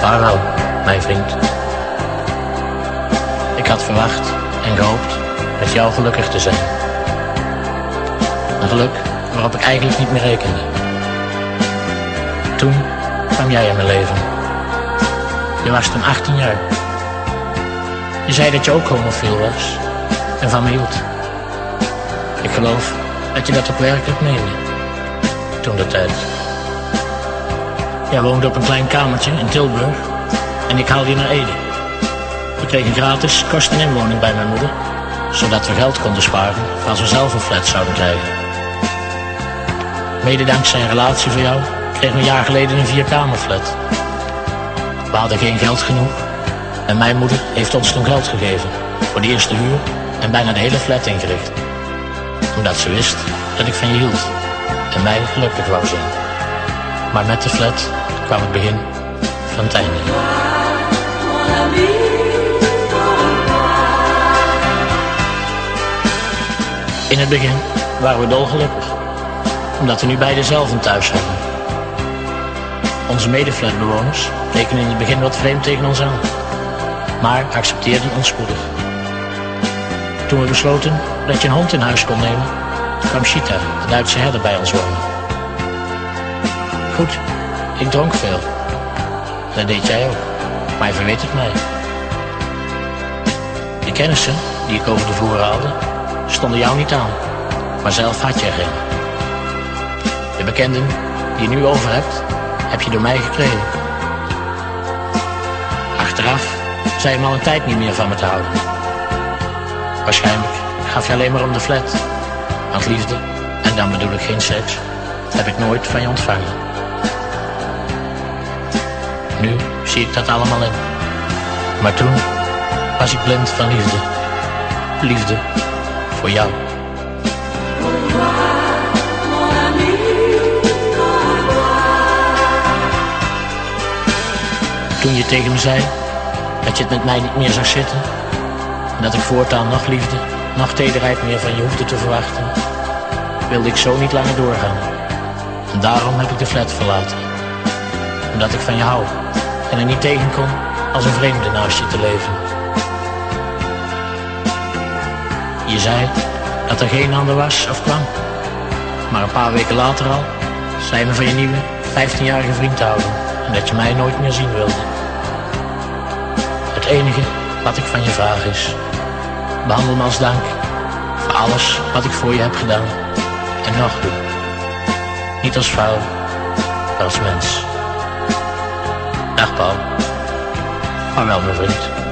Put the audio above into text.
Vaarwel, mijn vriend. Ik had verwacht en gehoopt met jou gelukkig te zijn. Een geluk waarop ik eigenlijk niet meer rekende. Toen kwam jij in mijn leven. Je was toen 18 jaar. Je zei dat je ook homofiel was en van me hield. Ik geloof dat je dat ook werkelijk meende. Toen de tijd. Jij woonde op een klein kamertje in Tilburg en ik haalde je naar Ede. We kregen gratis kost- en inwoning bij mijn moeder, zodat we geld konden sparen als we zelf een flat zouden krijgen. Mede dankzij een relatie van jou kregen we een jaar geleden een vierkamerflat. We hadden geen geld genoeg en mijn moeder heeft ons toen geld gegeven voor de eerste huur en bijna de hele flat ingericht. Omdat ze wist dat ik van je hield en mij gelukkig wou zien. Maar met de flat het begin van het einde. In het begin waren we dolgelukkig, omdat we nu beide zelf een thuis hebben. Onze medeflatbewoners leken in het begin wat vreemd tegen ons aan, maar accepteerden ons spoedig. Toen we besloten dat je een hond in huis kon nemen, kwam Chita, de Duitse herder, bij ons wonen. Goed, ik dronk veel. Dat deed jij ook, maar je verweet het mij. De kennissen die ik over de vloer haalde, stonden jou niet aan, maar zelf had jij geen. De bekenden die je nu over hebt, heb je door mij gekregen. Achteraf zei je me al een tijd niet meer van me te houden. Waarschijnlijk gaf je alleen maar om de flat. Want liefde, en dan bedoel ik geen seks, heb ik nooit van je ontvangen. Nu zie ik dat allemaal in. Maar toen was ik blind van liefde. Liefde voor jou. Toen je tegen me zei dat je het met mij niet meer zag zitten. En dat ik voortaan nog liefde, nog tederheid meer van je hoefde te verwachten. Wilde ik zo niet langer doorgaan. En daarom heb ik de flat verlaten. Omdat ik van je hou. En er niet tegen kon als een vreemde naast je te leven. Je zei dat er geen ander was of kwam. Maar een paar weken later al zei me van je nieuwe 15-jarige vriend te houden. En dat je mij nooit meer zien wilde. Het enige wat ik van je vraag is, behandel me als dank voor alles wat ik voor je heb gedaan en nog doe. Niet als vrouw, maar als mens. Dag Paul. Vaarwel mijn vriend.